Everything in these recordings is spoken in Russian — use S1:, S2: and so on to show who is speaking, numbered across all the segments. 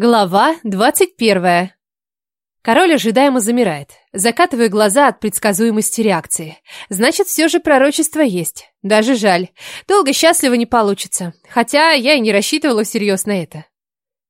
S1: Глава двадцать первая. Король ожидаемо замирает, закатывая глаза от предсказуемости реакции. Значит, все же пророчество есть. Даже жаль. Долго счастливо не получится. Хотя я и не рассчитывала всерьез на это.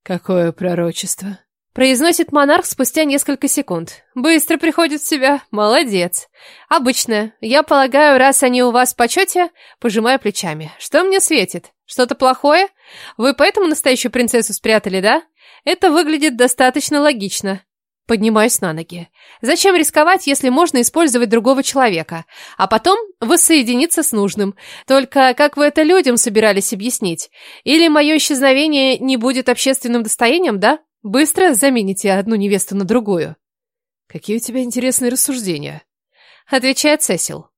S2: «Какое пророчество?»
S1: Произносит монарх спустя несколько секунд. Быстро приходит в себя. Молодец. Обычно. Я полагаю, раз они у вас в почете, пожимаю плечами. Что мне светит? Что-то плохое? Вы поэтому настоящую принцессу спрятали, да? Это выглядит достаточно логично. Поднимаюсь на ноги. Зачем рисковать, если можно использовать другого человека, а потом воссоединиться с нужным? Только как вы это людям собирались объяснить? Или мое исчезновение не будет общественным достоянием, да? Быстро замените одну невесту на другую.
S2: Какие у тебя интересные рассуждения?
S1: Отвечает Сесил.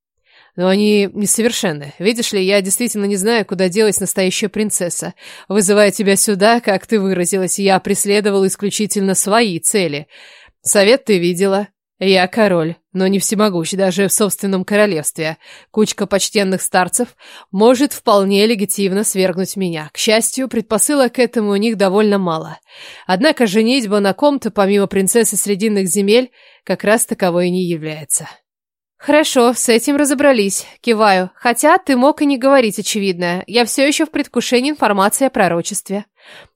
S2: Но они несовершенны. Видишь ли, я действительно не знаю, куда делась настоящая принцесса. Вызывая тебя сюда, как ты выразилась, я преследовал исключительно свои цели. Совет ты видела. Я король, но не всемогущ даже в собственном королевстве. Кучка почтенных старцев может вполне легитимно свергнуть меня. К счастью, предпосылок к этому у них довольно мало. Однако женитьба на ком-то, помимо принцессы Срединных земель, как раз таковой и не является.
S1: «Хорошо, с этим разобрались. Киваю. Хотя ты мог и не говорить очевидное. Я все еще в предвкушении информации о пророчестве».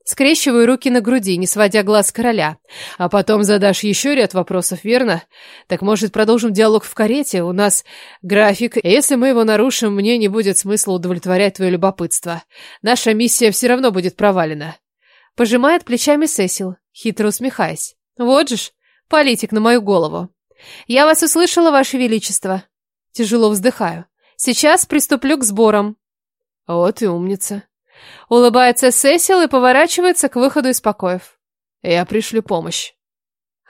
S1: Скрещиваю руки на груди, не сводя глаз короля.
S2: «А потом задашь еще ряд вопросов, верно? Так, может, продолжим диалог в карете? У нас график. Если мы его нарушим, мне не будет смысла удовлетворять твое любопытство. Наша миссия все равно будет провалена».
S1: Пожимает плечами Сесил, хитро усмехаясь. «Вот же ж, политик на мою голову». «Я вас услышала, Ваше Величество». Тяжело вздыхаю. «Сейчас приступлю к сборам».
S2: «Вот и умница».
S1: Улыбается Сесил и поворачивается к выходу из покоев.
S2: «Я пришлю помощь».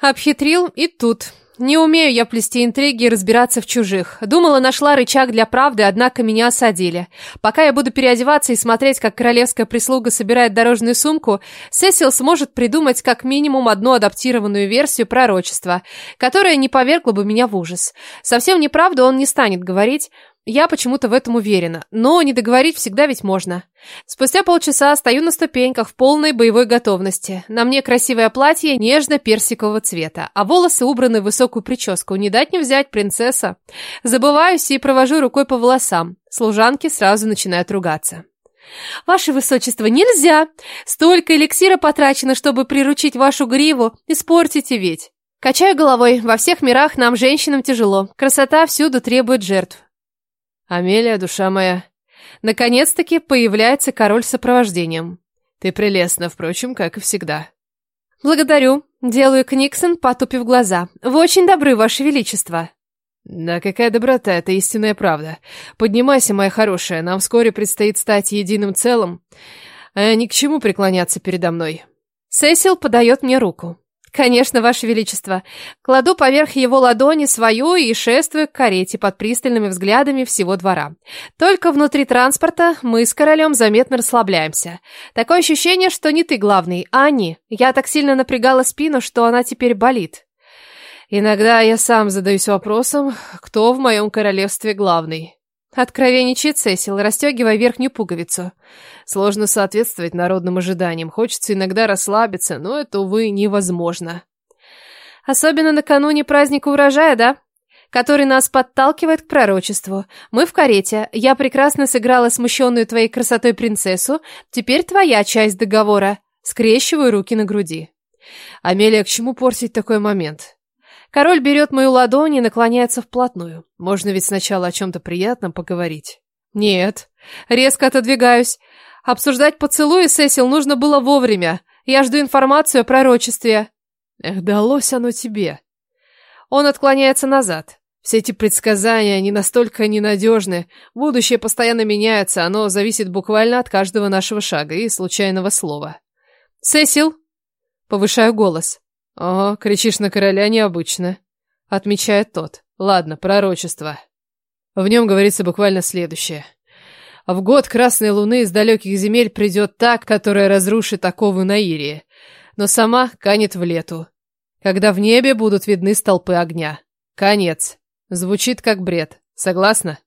S1: Обхитрил и тут. Не умею я плести интриги и разбираться в чужих. Думала, нашла рычаг для правды, однако меня осадили. Пока я буду переодеваться и смотреть, как королевская прислуга собирает дорожную сумку, Сесил сможет придумать как минимум одну адаптированную версию пророчества, которая не повергла бы меня в ужас. Совсем неправду он не станет говорить, я почему-то в этом уверена, но не договорить всегда ведь можно. Спустя полчаса стою на ступеньках в полной боевой готовности. На мне красивое платье нежно-персикового цвета, а волосы убраны в высокую прическу. Не дать не взять, принцесса. Забываюсь и провожу рукой по волосам. Служанки сразу начинают ругаться. «Ваше высочество, нельзя! Столько эликсира потрачено, чтобы приручить вашу гриву. Испортите ведь!» Качаю головой. Во всех мирах нам, женщинам, тяжело. Красота всюду требует жертв.
S2: «Амелия, душа моя!» Наконец-таки появляется король с сопровождением. Ты прелестна, впрочем, как и всегда.
S1: Благодарю. Делаю Книксон, потупив глаза. Вы очень добры, ваше величество.
S2: Да какая доброта, это истинная правда. Поднимайся, моя хорошая, нам вскоре предстоит стать единым целым. А ни к чему преклоняться передо мной.
S1: Сесил подает мне руку. «Конечно, Ваше Величество. Кладу поверх его ладони свою и шествую к карете под пристальными взглядами всего двора. Только внутри транспорта мы с королем заметно расслабляемся. Такое ощущение, что не ты главный, а они. Я так сильно напрягала спину, что она теперь болит».
S2: «Иногда я сам задаюсь вопросом, кто в моем королевстве главный».
S1: Откровенничает Сесил, расстегивая верхнюю пуговицу.
S2: Сложно соответствовать народным ожиданиям. Хочется иногда расслабиться, но это, увы, невозможно.
S1: Особенно накануне праздника урожая, да? Который нас подталкивает к пророчеству. Мы в карете. Я прекрасно сыграла смущенную твоей красотой принцессу. Теперь твоя часть договора. Скрещиваю руки на груди.
S2: Амелия, к чему портить такой момент?
S1: Король берет мою ладонь и наклоняется вплотную.
S2: Можно ведь сначала о чем-то приятном поговорить.
S1: Нет. Резко отодвигаюсь. Обсуждать поцелуи, Сесил, нужно было вовремя. Я жду информацию о пророчестве.
S2: Эх, далось оно тебе.
S1: Он отклоняется назад.
S2: Все эти предсказания, они настолько ненадежны. Будущее постоянно меняется, оно зависит буквально от каждого нашего шага и случайного слова.
S1: «Сесил!» Повышаю голос.
S2: «Ого, кричишь на короля необычно», — отмечает тот. «Ладно, пророчество». В нем говорится буквально следующее. В год Красной Луны из далеких земель придет та, которая разрушит оковы Наирии, но сама канет в лету, когда в небе будут видны столпы огня. Конец. Звучит как бред. Согласна?